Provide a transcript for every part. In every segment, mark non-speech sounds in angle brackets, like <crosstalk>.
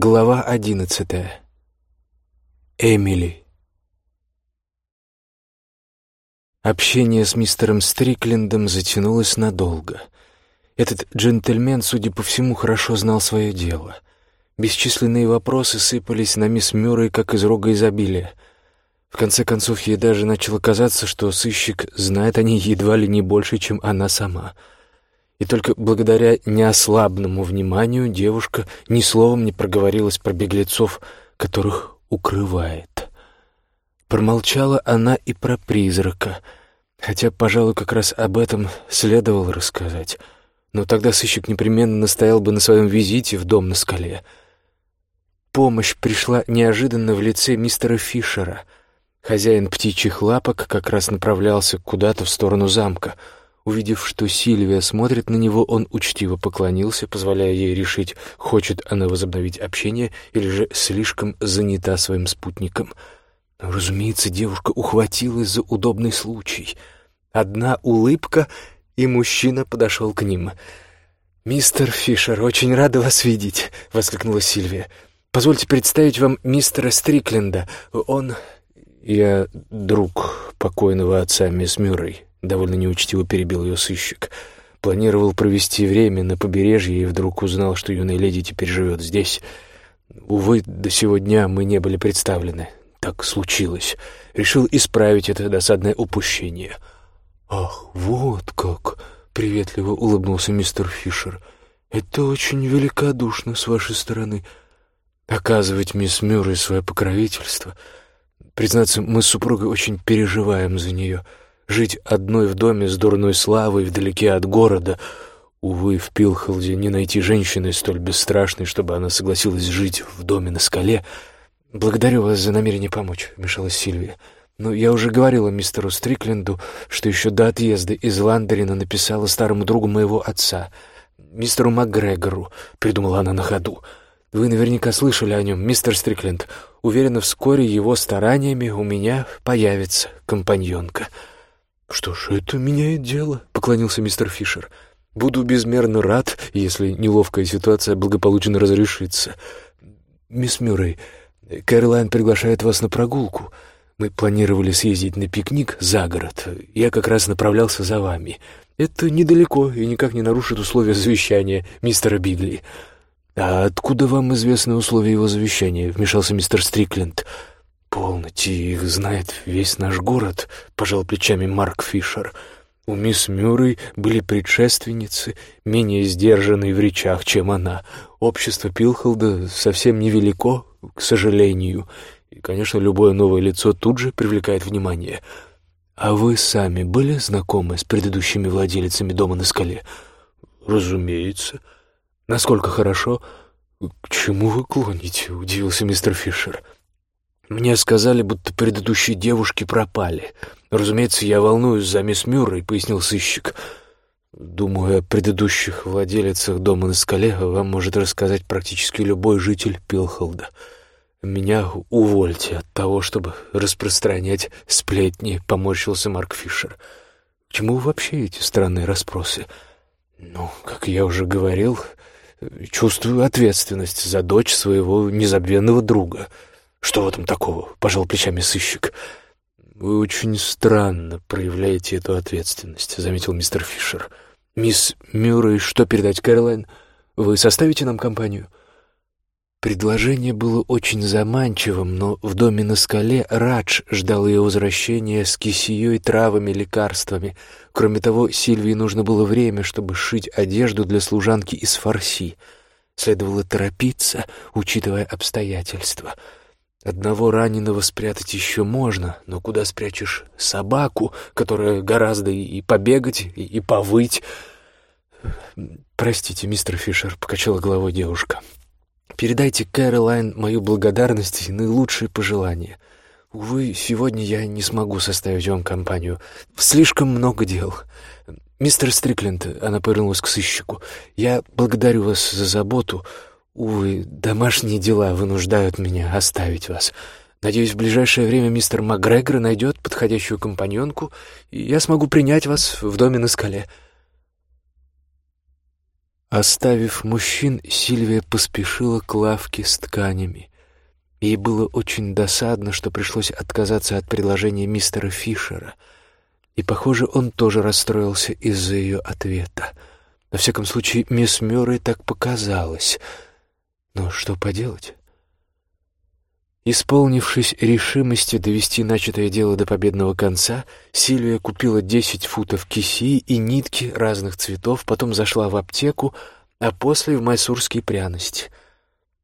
Глава одиннадцатая. Эмили. Общение с мистером Стриклендом затянулось надолго. Этот джентльмен, судя по всему, хорошо знал свое дело. Бесчисленные вопросы сыпались на мисс Мюррей, как из рога изобилия. В конце концов, ей даже начало казаться, что сыщик знает о ней едва ли не больше, чем она сама — и только благодаря неослабному вниманию девушка ни словом не проговорилась про беглецов, которых укрывает. Промолчала она и про призрака, хотя, пожалуй, как раз об этом следовало рассказать. Но тогда сыщик непременно настоял бы на своем визите в дом на скале. Помощь пришла неожиданно в лице мистера Фишера. Хозяин птичьих лапок как раз направлялся куда-то в сторону замка — Увидев, что Сильвия смотрит на него, он учтиво поклонился, позволяя ей решить, хочет она возобновить общение или же слишком занята своим спутником. Но, разумеется, девушка ухватилась за удобный случай. Одна улыбка, и мужчина подошел к ним. «Мистер Фишер, очень рада вас видеть», — воскликнула Сильвия. «Позвольте представить вам мистера Стрикленда. Он...» «Я друг покойного отца мисс Мюррей», Довольно неучтиво перебил ее сыщик. Планировал провести время на побережье и вдруг узнал, что юная леди теперь живет здесь. Увы, до сего дня мы не были представлены. Так случилось. Решил исправить это досадное упущение. «Ах, вот как!» — приветливо улыбнулся мистер Фишер. «Это очень великодушно с вашей стороны. Оказывать мисс Мюррей свое покровительство. Признаться, мы с супругой очень переживаем за нее». Жить одной в доме с дурной славой, вдалеке от города. Увы, в Пилхолде не найти женщины столь бесстрашной, чтобы она согласилась жить в доме на скале. «Благодарю вас за намерение помочь», — вмешалась Сильвия. «Но я уже говорила мистеру Стрикленду, что еще до отъезда из Ландерина написала старому другу моего отца, мистеру МакГрегору», — придумала она на ходу. «Вы наверняка слышали о нем, мистер Стрикленд. Уверена, вскоре его стараниями у меня появится компаньонка». «Что ж, это меняет дело», — поклонился мистер Фишер. «Буду безмерно рад, если неловкая ситуация благополучно разрешится. Мисс Мюррей, Кэролайн приглашает вас на прогулку. Мы планировали съездить на пикник за город. Я как раз направлялся за вами. Это недалеко и никак не нарушит условия завещания мистера Бигли». «А откуда вам известны условия его завещания?» — вмешался мистер Стрикленд. «Полноте, их знает весь наш город», — пожал плечами Марк Фишер. «У мисс Мюррей были предшественницы, менее сдержанные в речах, чем она. Общество Пилхолда совсем невелико, к сожалению, и, конечно, любое новое лицо тут же привлекает внимание. А вы сами были знакомы с предыдущими владельцами дома на скале?» «Разумеется». «Насколько хорошо?» «К чему вы клоните?» — удивился мистер Фишер. «Фишер». Мне сказали, будто предыдущие девушки пропали. Разумеется, я волнуюсь за мисс Мюррей, пояснил сыщик. Думаю, о предыдущих владелицах дома на скале вам может рассказать практически любой житель Пилхолда. Меня увольте от того, чтобы распространять сплетни, поморщился Марк Фишер. К чему вообще эти странные расспросы? Ну, как я уже говорил, чувствую ответственность за дочь своего незабвенного друга — «Что в этом такого?» — пожал плечами сыщик. «Вы очень странно проявляете эту ответственность», — заметил мистер Фишер. «Мисс Мюррей, что передать, Кэролайн? Вы составите нам компанию?» Предложение было очень заманчивым, но в доме на скале Радж ждал ее возвращения с кисеей, травами, лекарствами. Кроме того, Сильвии нужно было время, чтобы сшить одежду для служанки из фарси. Следовало торопиться, учитывая обстоятельства — Одного раненого спрятать еще можно, но куда спрячешь собаку, которая гораздо и побегать, и, повыть? «Простите, мистер Фишер», — покачала головой девушка. «Передайте Кэролайн мою благодарность и наилучшие пожелания. Увы, сегодня я не смогу составить вам компанию. Слишком много дел. Мистер Стрикленд, — она повернулась к сыщику, — я благодарю вас за заботу». Увы, домашние дела вынуждают меня оставить вас. Надеюсь, в ближайшее время мистер МакГрегор найдет подходящую компаньонку, и я смогу принять вас в доме на скале». Оставив мужчин, Сильвия поспешила к лавке с тканями. Ей было очень досадно, что пришлось отказаться от предложения мистера Фишера. И, похоже, он тоже расстроился из-за ее ответа. На всяком случае, мисс Мюррей так показалось. Но что поделать? Исполнившись решимостью довести начатое дело до победного конца, Сильвия купила десять футов киси и нитки разных цветов, потом зашла в аптеку, а после в майсурские пряности.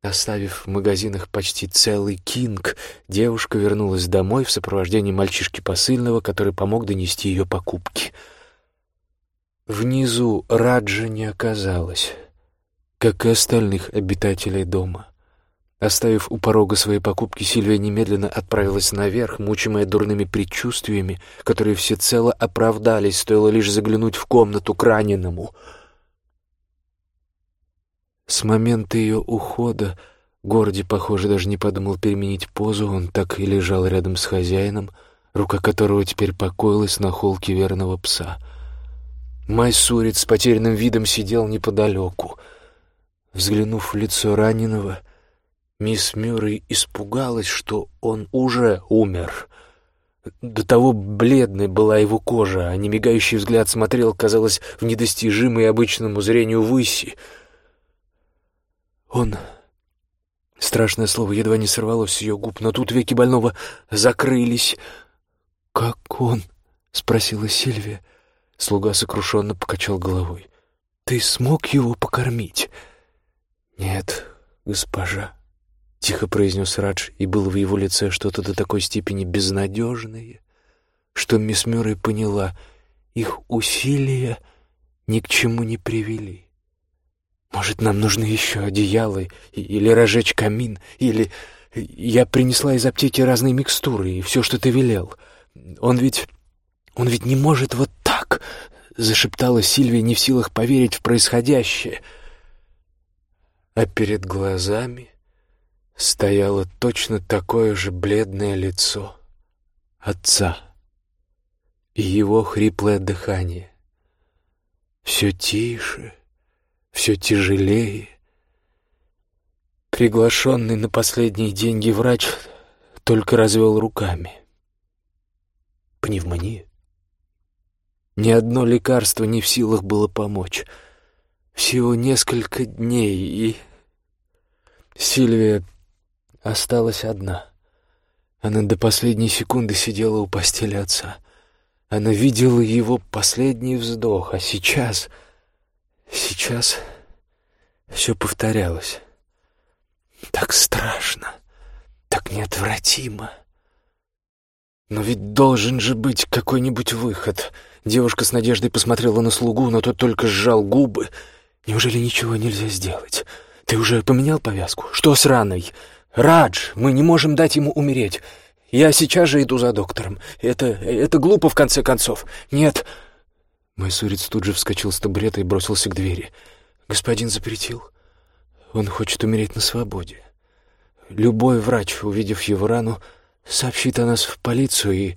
Оставив в магазинах почти целый кинг, девушка вернулась домой в сопровождении мальчишки посыльного, который помог донести ее покупки. Внизу Раджа не оказалось, как и остальных обитателей дома. Оставив у порога свои покупки, Сильвия немедленно отправилась наверх, мучимая дурными предчувствиями, которые всецело оправдались, стоило лишь заглянуть в комнату к раненому. С момента ее ухода Горди, похоже, даже не подумал переменить позу, он так и лежал рядом с хозяином, рука которого теперь покоилась на холке верного пса. Майсурец с потерянным видом сидел неподалеку. Взглянув в лицо раненого — Мисс Мюррей испугалась, что он уже умер. До того бледной была его кожа, а немигающий взгляд смотрел, казалось, в недостижимой обычному зрению выси. Он... Страшное слово едва не сорвалось с ее губ, но тут веки больного закрылись. «Как он?» — спросила Сильвия. Слуга сокрушенно покачал головой. «Ты смог его покормить?» «Нет, госпожа», Тихо произнес Радж, и было в его лице что-то до такой степени безнадежное, что мисс Мюррей поняла, их усилия ни к чему не привели. Может, нам нужны еще одеяло, или разжечь камин, или... Я принесла из аптеки разные микстуры и все, что ты велел. Он ведь... он ведь не может вот так, — зашептала Сильвия, не в силах поверить в происходящее. А перед глазами стояло точно такое же бледное лицо отца и его хриплое дыхание. Все тише, все тяжелее. Приглашенный на последние деньги врач только развел руками. Пневмония. Ни одно лекарство не в силах было помочь. Всего несколько дней, и... Сильвия осталась одна. Она до последней секунды сидела у постели отца. Она видела его последний вздох, а сейчас... Сейчас все повторялось. Так страшно, так неотвратимо. Но ведь должен же быть какой-нибудь выход. Девушка с надеждой посмотрела на слугу, но тот только сжал губы. Неужели ничего нельзя сделать? Ты уже поменял повязку? Что с раной? «Радж, мы не можем дать ему умереть. Я сейчас же иду за доктором. Это... это глупо, в конце концов. Нет...» Майсурец тут же вскочил с табурета и бросился к двери. «Господин запретил. Он хочет умереть на свободе. Любой врач, увидев его рану, сообщит о нас в полицию и...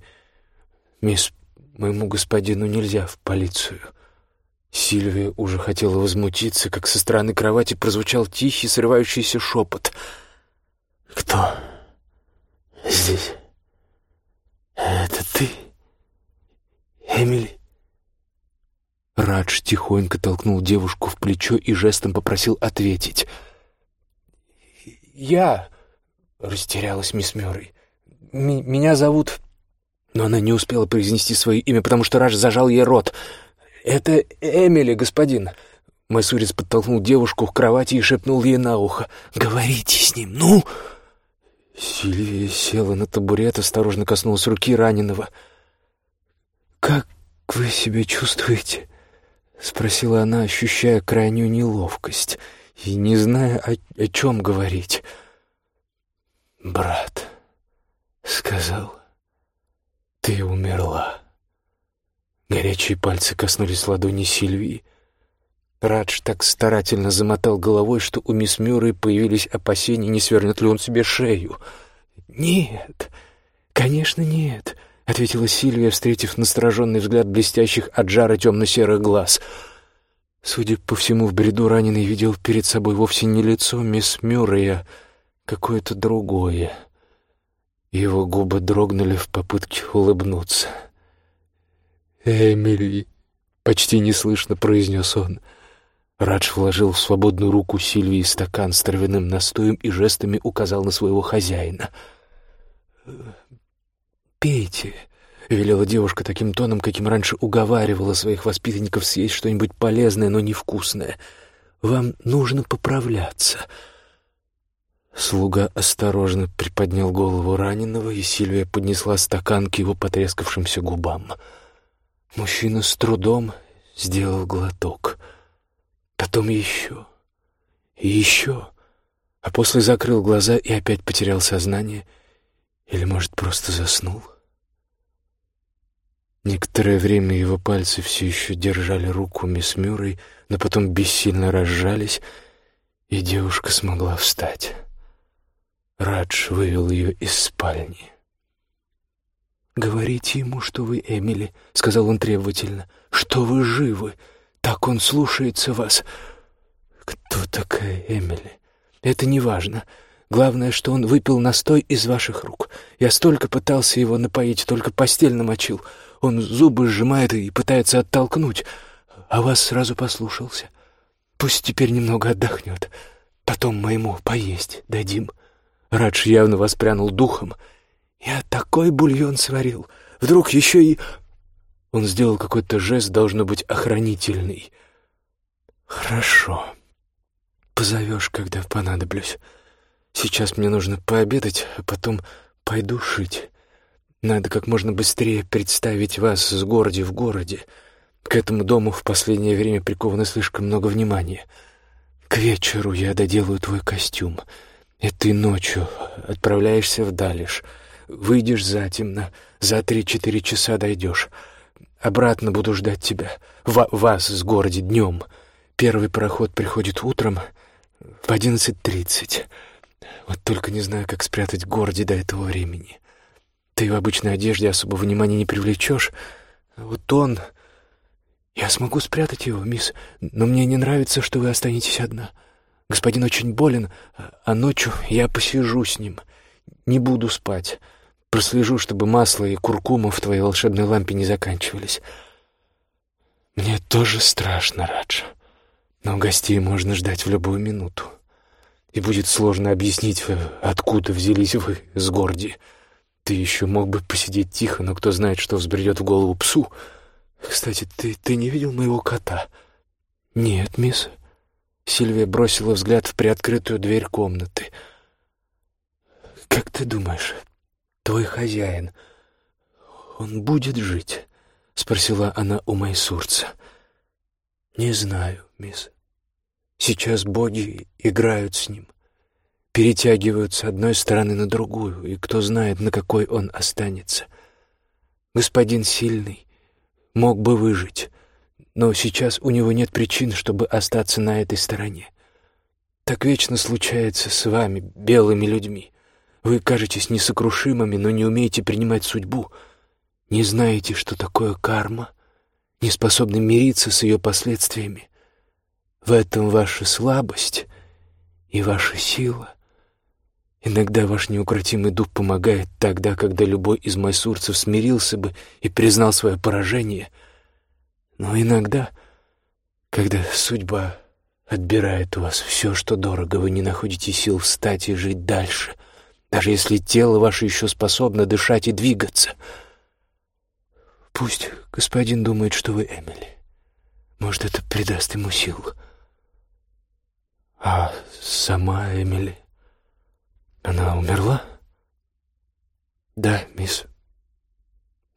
Мисс, моему господину нельзя в полицию». Сильвия уже хотела возмутиться, как со стороны кровати прозвучал тихий, срывающийся шепот — «Кто здесь? Это ты, Эмили?» Радж тихонько толкнул девушку в плечо и жестом попросил ответить. «Я...» — растерялась мисс Мёррей. «Меня зовут...» Но она не успела произнести свое имя, потому что Радж зажал ей рот. «Это Эмили, господин». Майсурец подтолкнул девушку к кровати и шепнул ей на ухо. «Говорите с ним, ну!» Сильвия села на табурет, осторожно коснулась руки раненого. «Как вы себя чувствуете?» — спросила она, ощущая крайнюю неловкость и не зная, о, о чем говорить. «Брат», — сказал, — «ты умерла». Горячие пальцы коснулись ладони Сильвии. Радж так старательно замотал головой, что у мисс Мюррей появились опасения, не свернет ли он себе шею. «Нет, конечно, нет», — ответила Сильвия, встретив настороженный взгляд блестящих от жара темно-серых глаз. Судя по всему, в бреду раненый видел перед собой вовсе не лицо мисс Мюррей, а какое-то другое. Его губы дрогнули в попытке улыбнуться. «Эмили!» — почти неслышно произнес он. Радж вложил в свободную руку Сильвии стакан с травяным настоем и жестами указал на своего хозяина. «Пейте», — велела девушка таким тоном, каким раньше уговаривала своих воспитанников съесть что-нибудь полезное, но невкусное. «Вам нужно поправляться». Слуга осторожно приподнял голову раненого, и Сильвия поднесла стакан к его потрескавшимся губам. Мужчина с трудом сделал глоток. Потом еще и еще, а после закрыл глаза и опять потерял сознание, или, может, просто заснул. — Некоторое время его пальцы все еще держали руку мисс Мюррей, но потом бессильно разжались, и девушка смогла встать. Радж вывел ее из спальни. «Говорите ему, что вы Эмили», — сказал он требовательно, — «что вы живы. Так он слушается вас». «Кто такая Эмили?» «Это не важно. Главное, что он выпил настой из ваших рук. Я столько пытался его напоить, только постель намочил. Он зубы сжимает и пытается оттолкнуть, а вас сразу послушался. Пусть теперь немного отдохнет. Потом мы ему поесть дадим». Радж явно воспрянул духом. «Я такой бульон сварил. Вдруг еще и...» Он сделал какой-то жест, должно быть, охранительный. «Хорошо. Позовешь, когда понадоблюсь. Сейчас мне нужно пообедать, а потом пойду шить. Надо как можно быстрее представить вас с городе в городе. К этому дому в последнее время приковано слишком много внимания. К вечеру я доделаю твой костюм. Этой ночью отправляешься в Далиш. Выйдешь затемно, за три-четыре часа дойдешь. Обратно буду ждать тебя. В вас с городе днем. Первый пароход приходит утром в одиннадцать тридцать. Вот только не знаю, как спрятать городе до этого времени. Ты в обычной одежде особо внимания не привлечешь. Вот он... Я смогу спрятать его, мисс, но мне не нравится, что вы останетесь одна. Господин очень болен, а ночью я посижу с ним. Не буду спать. Прослежу, чтобы масло и куркума в твоей волшебной лампе не заканчивались. Мне тоже страшно, Радж. Но гостей можно ждать в любую минуту. И будет сложно объяснить, откуда взялись вы с Горди. Ты еще мог бы посидеть тихо, но кто знает, что взбредет в голову псу. Кстати, ты, ты не видел моего кота? Нет, мисс. Сильвия бросила взгляд в приоткрытую дверь комнаты. Как ты думаешь, твой хозяин, он будет жить? Спросила она у Майсурца. Не знаю, мисс. Сейчас боги играют с ним перетягивают с одной стороны на другую, и кто знает, на какой он останется. Господин сильный мог бы выжить, но сейчас у него нет причин, чтобы остаться на этой стороне. Так вечно случается с вами, белыми людьми. Вы кажетесь несокрушимыми, но не умеете принимать судьбу, не знаете, что такое карма, не способны мириться с ее последствиями. В этом ваша слабость и ваша сила. Иногда ваш неукротимый дух помогает тогда, когда любой из майсурцев смирился бы и признал свое поражение. Но иногда, когда судьба отбирает у вас все, что дорого, вы не находите сил встать и жить дальше, даже если тело ваше еще способно дышать и двигаться. Пусть господин думает, что вы Эмили. Может, это придаст ему сил. А сама Эмили... Она умерла? Да, мисс.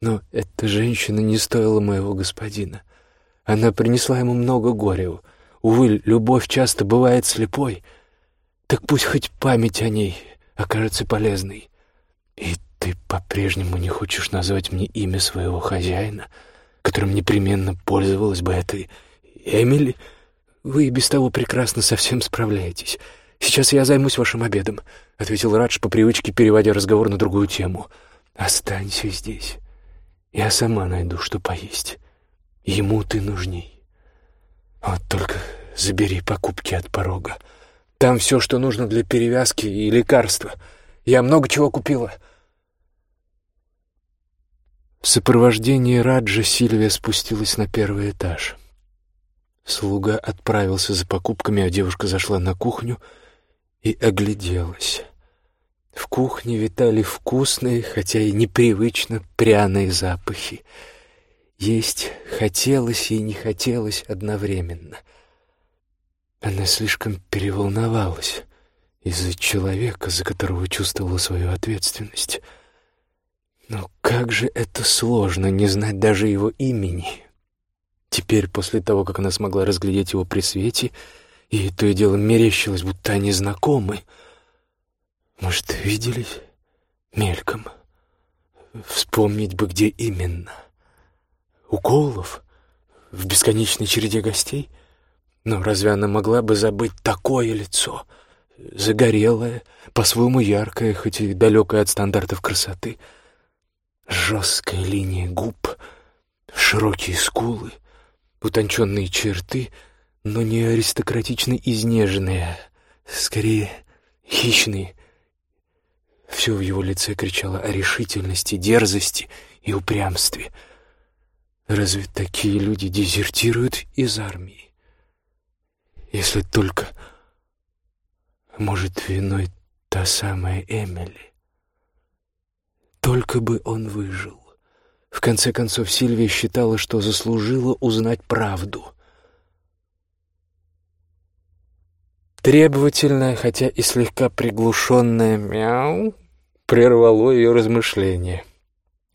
Но эта женщина не стоила моего господина. Она принесла ему много горя. Увы, любовь часто бывает слепой. Так пусть хоть память о ней окажется полезной. И ты по-прежнему не хочешь назвать мне имя своего хозяина, которым непременно пользовалась бы этой Эмили? Вы и без того прекрасно совсем справляетесь. «Сейчас я займусь вашим обедом», — ответил Радж по привычке, переводя разговор на другую тему. «Останься здесь. Я сама найду, что поесть. Ему ты нужней». Вот только забери покупки от порога. Там все, что нужно для перевязки и лекарства. Я много чего купила». В сопровождении Раджа Сильвия спустилась на первый этаж. Слуга отправился за покупками, а девушка зашла на кухню и огляделась. В кухне витали вкусные, хотя и непривычно пряные запахи. Есть хотелось и не хотелось одновременно. Она слишком переволновалась из-за человека, за которого чувствовала свою ответственность. Но как же это сложно не знать даже его имени. Теперь, после того, как она смогла разглядеть его при свете, и то и дело мерещилось, будто они знакомы. Может, виделись мельком? Вспомнить бы, где именно. У Коулов? В бесконечной череде гостей? Но разве она могла бы забыть такое лицо? Загорелое, по-своему яркое, хоть и далекое от стандартов красоты. Жесткая линия губ, широкие скулы, утонченные черты, но не аристократично изнеженные, а скорее хищные. Все в его лице кричало о решительности, дерзости и упрямстве. Разве такие люди дезертируют из армии? Если только... Может, виной та самая Эмили? Только бы он выжил. В конце концов, Сильвия считала, что заслужила узнать правду. Требовательное, хотя и слегка приглушенное «мяу» прервало ее размышления.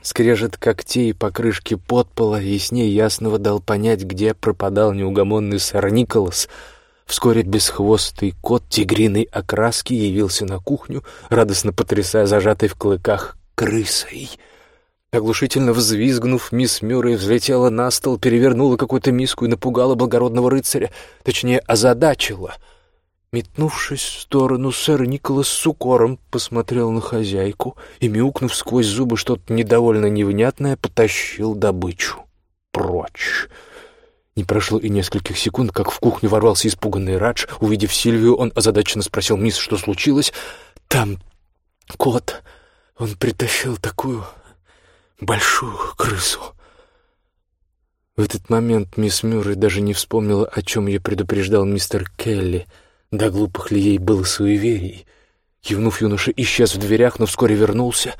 Скрежет когтей по крышке подпола яснее ясного дал понять, где пропадал неугомонный сэр Николас. Вскоре бесхвостый кот тигриной окраски явился на кухню, радостно потрясая зажатой в клыках крысой — Оглушительно взвизгнув, мисс Мюррей взлетела на стол, перевернула какую-то миску и напугала благородного рыцаря, точнее, озадачила. Метнувшись в сторону, сэр Николас с укором посмотрел на хозяйку и, мяукнув сквозь зубы что-то недовольно невнятное, потащил добычу. Прочь! Не прошло и нескольких секунд, как в кухню ворвался испуганный Радж. Увидев Сильвию, он озадаченно спросил мисс, что случилось. «Там кот. Он притащил такую большую крысу. В этот момент мисс Мюррей даже не вспомнила, о чем ее предупреждал мистер Келли. Да глупых ли ей было суеверий. Кивнув, юноша исчез в дверях, но вскоре вернулся.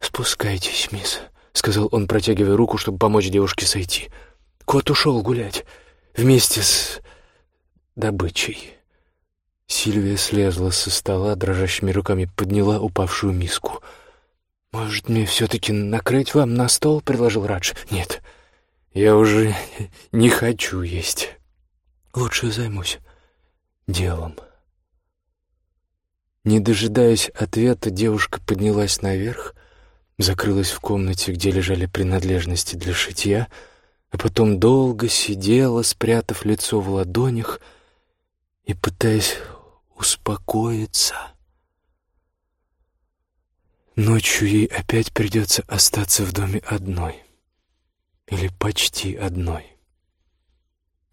«Спускайтесь, мисс», — сказал он, протягивая руку, чтобы помочь девушке сойти. «Кот ушел гулять вместе с добычей». Сильвия слезла со стола, дрожащими руками подняла упавшую миску — «Может, мне все-таки накрыть вам на стол?» — предложил Радж. «Нет, я уже <laughs> не хочу есть. Лучше займусь делом». Не дожидаясь ответа, девушка поднялась наверх, закрылась в комнате, где лежали принадлежности для шитья, а потом долго сидела, спрятав лицо в ладонях и пытаясь успокоиться. Ночью ей опять придется остаться в доме одной. Или почти одной.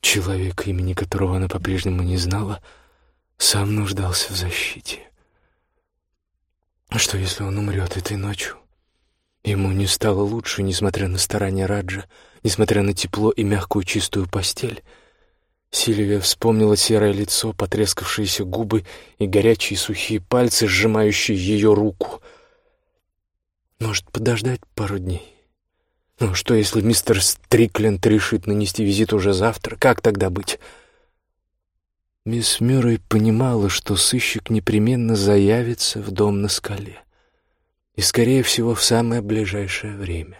Человек, имени которого она по-прежнему не знала, сам нуждался в защите. Что, если он умрет этой ночью? Ему не стало лучше, несмотря на старания Раджа, несмотря на тепло и мягкую чистую постель. Сильвия вспомнила серое лицо, потрескавшиеся губы и горячие сухие пальцы, сжимающие ее руку — может, подождать пару дней? Ну, что, если мистер Стрикленд решит нанести визит уже завтра? Как тогда быть? Мисс Мюррей понимала, что сыщик непременно заявится в дом на скале. И, скорее всего, в самое ближайшее время.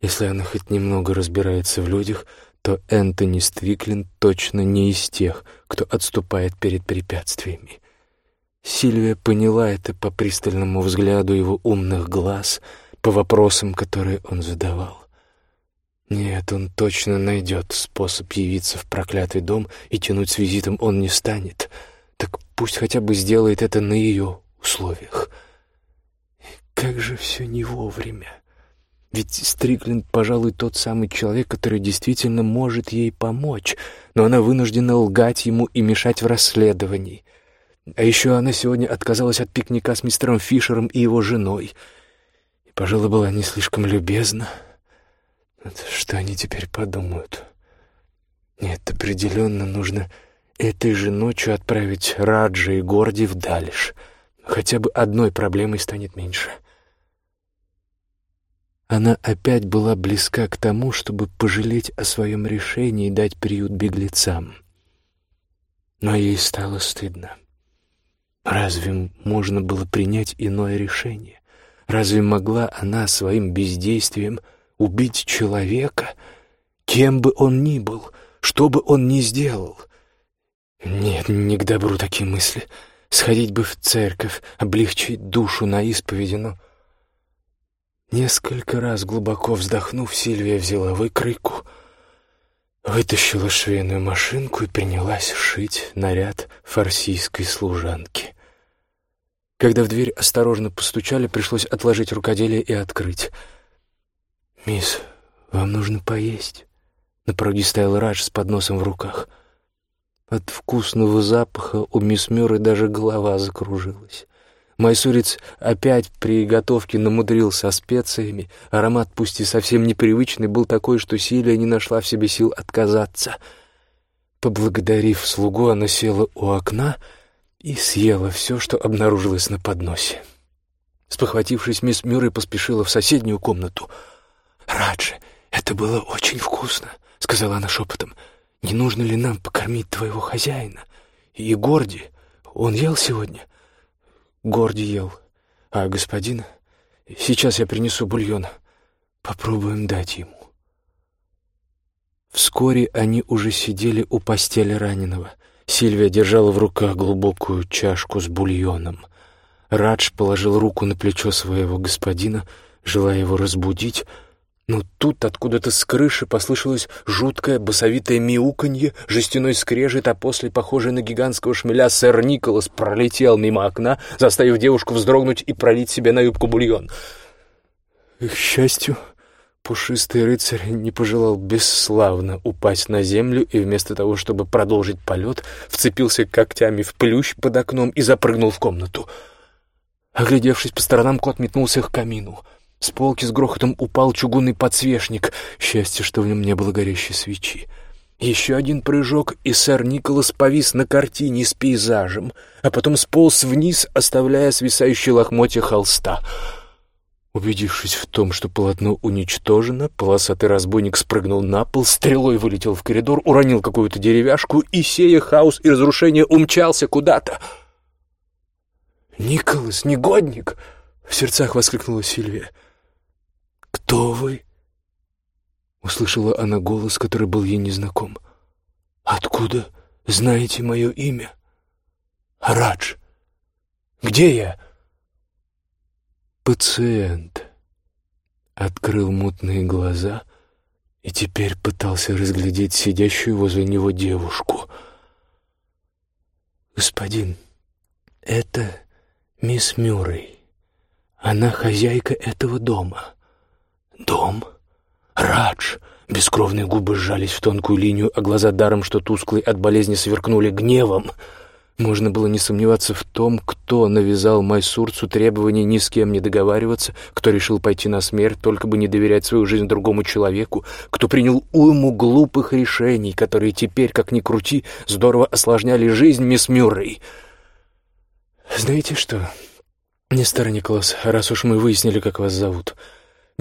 Если она хоть немного разбирается в людях, то Энтони Стрикленд точно не из тех, кто отступает перед препятствиями. Сильвия поняла это по пристальному взгляду его умных глаз, по вопросам, которые он задавал. Нет, он точно найдет способ явиться в проклятый дом, и тянуть с визитом он не станет. Так пусть хотя бы сделает это на ее условиях. Как же все не вовремя. Ведь Стрикленд, пожалуй, тот самый человек, который действительно может ей помочь, но она вынуждена лгать ему и мешать в расследовании. А еще она сегодня отказалась от пикника с мистером Фишером и его женой. И, пожалуй, была не слишком любезна. Вот что они теперь подумают? Нет, определенно нужно этой же ночью отправить Раджа и Горди в Далиш. Хотя бы одной проблемой станет меньше. Она опять была близка к тому, чтобы пожалеть о своем решении и дать приют беглецам. Но ей стало стыдно. Разве можно было принять иное решение? Разве могла она своим бездействием убить человека, кем бы он ни был, что бы он ни сделал? Нет, не к добру такие мысли. Сходить бы в церковь, облегчить душу на исповеди, но... Несколько раз глубоко вздохнув, Сильвия взяла выкройку, вытащила швейную машинку и принялась шить наряд фарсийской служанки. Когда в дверь осторожно постучали, пришлось отложить рукоделие и открыть. «Мисс, вам нужно поесть». На пороге стоял Радж с подносом в руках. От вкусного запаха у мисс Мюррей даже голова закружилась. Майсурец опять при готовке намудрил со специями. Аромат, пусть и совсем непривычный, был такой, что Силия не нашла в себе сил отказаться. Поблагодарив слугу, она села у окна и съела все, что обнаружилось на подносе. Спохватившись, мисс Мюррей поспешила в соседнюю комнату. «Раджи, это было очень вкусно», — сказала она шепотом. «Не нужно ли нам покормить твоего хозяина? И Горди, он ел сегодня?» Горди ел. А господин... Сейчас я принесу бульон. Попробуем дать ему. Вскоре они уже сидели у постели раненого. Сильвия держала в руках глубокую чашку с бульоном. Радж положил руку на плечо своего господина, желая его разбудить, но тут откуда-то с крыши послышалось жуткое басовитое мяуканье, жестяной скрежет, а после, похожий на гигантского шмеля, сэр Николас пролетел мимо окна, заставив девушку вздрогнуть и пролить себе на юбку бульон. К счастью, пушистый рыцарь не пожелал бесславно упасть на землю и вместо того, чтобы продолжить полет, вцепился когтями в плющ под окном и запрыгнул в комнату. Оглядевшись по сторонам, кот метнулся к камину — с полки с грохотом упал чугунный подсвечник. Счастье, что в нем не было горящей свечи. Еще один прыжок, и сэр Николас повис на картине с пейзажем, а потом сполз вниз, оставляя свисающие лохмотья холста. Убедившись в том, что полотно уничтожено, полосатый разбойник спрыгнул на пол, стрелой вылетел в коридор, уронил какую-то деревяшку и, сея хаос и разрушение, умчался куда-то. «Николас, негодник!» — в сердцах воскликнула Сильвия. «Кто вы?» Услышала она голос, который был ей незнаком. «Откуда знаете мое имя?» «Радж, где я?» «Пациент», — открыл мутные глаза и теперь пытался разглядеть сидящую возле него девушку. «Господин, это мисс Мюррей. Она хозяйка этого дома». «Дом? Радж!» Бескровные губы сжались в тонкую линию, а глаза даром, что тусклые от болезни, сверкнули гневом. Можно было не сомневаться в том, кто навязал Майсурцу требование ни с кем не договариваться, кто решил пойти на смерть, только бы не доверять свою жизнь другому человеку, кто принял уйму глупых решений, которые теперь, как ни крути, здорово осложняли жизнь мисс Мюррей. «Знаете что, мистер Николас, раз уж мы выяснили, как вас зовут...»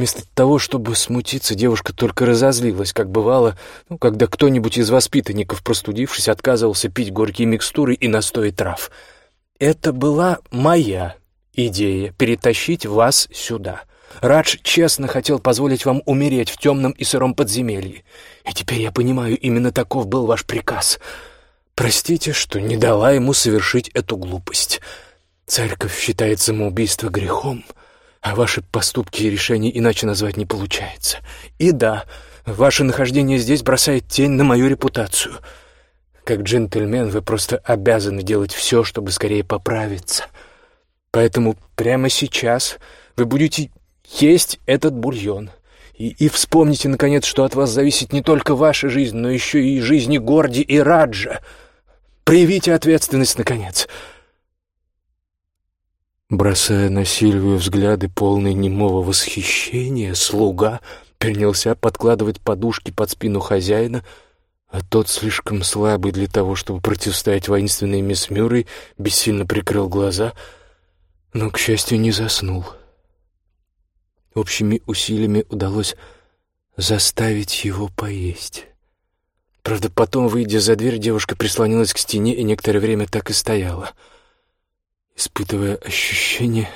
Вместо того, чтобы смутиться, девушка только разозлилась, как бывало, ну, когда кто-нибудь из воспитанников, простудившись, отказывался пить горькие микстуры и настои трав. Это была моя идея — перетащить вас сюда. Радж честно хотел позволить вам умереть в темном и сыром подземелье. И теперь я понимаю, именно таков был ваш приказ. Простите, что не дала ему совершить эту глупость. Церковь считает самоубийство грехом — а ваши поступки и решения иначе назвать не получается. И да, ваше нахождение здесь бросает тень на мою репутацию. Как джентльмен вы просто обязаны делать все, чтобы скорее поправиться. Поэтому прямо сейчас вы будете есть этот бульон, И, и вспомните, наконец, что от вас зависит не только ваша жизнь, но еще и жизни Горди и Раджа. Проявите ответственность, наконец. Бросая на Сильвию взгляды, полные немого восхищения, слуга принялся подкладывать подушки под спину хозяина, а тот, слишком слабый для того, чтобы противостоять воинственной мисс Мюррей, бессильно прикрыл глаза, но, к счастью, не заснул. Общими усилиями удалось заставить его поесть. Правда, потом, выйдя за дверь, девушка прислонилась к стене и некоторое время так и стояла — испытывая ощущение,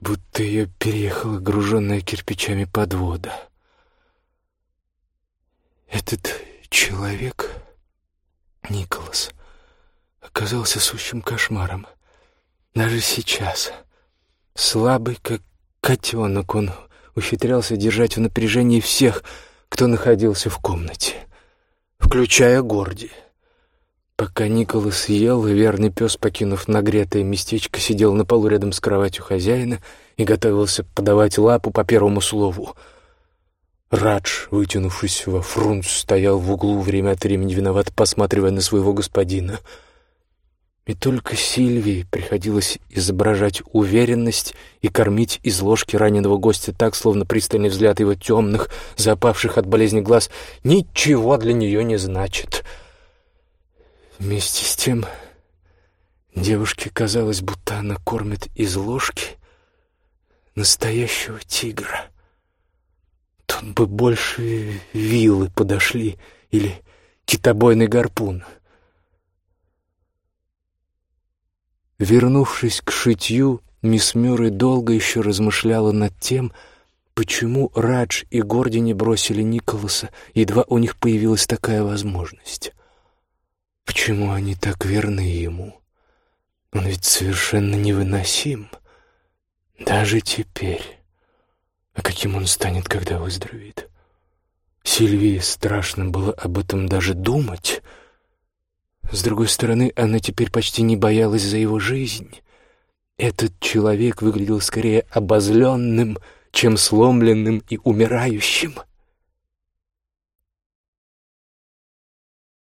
будто ее переехала груженная кирпичами подвода. Этот человек, Николас, оказался сущим кошмаром. Даже сейчас, слабый как котенок, он ухитрялся держать в напряжении всех, кто находился в комнате, включая Горди. Пока Николас ел, верный пес, покинув нагретое местечко, сидел на полу рядом с кроватью хозяина и готовился подавать лапу по первому слову. Радж, вытянувшись во фрунт, стоял в углу, время от времени виноват, посматривая на своего господина. И только Сильвии приходилось изображать уверенность и кормить из ложки раненого гостя так, словно пристальный взгляд его темных, запавших от болезни глаз, ничего для нее не значит — Вместе с тем девушке казалось, будто она кормит из ложки настоящего тигра. Тут бы больше вилы подошли или китобойный гарпун. Вернувшись к шитью, мисс Мюррей долго еще размышляла над тем, почему Радж и Горди не бросили Николаса, едва у них появилась такая возможность. Почему они так верны ему? Он ведь совершенно невыносим. Даже теперь. А каким он станет, когда выздоровеет? Сильвии страшно было об этом даже думать. С другой стороны, она теперь почти не боялась за его жизнь. Этот человек выглядел скорее обозленным, чем сломленным и умирающим —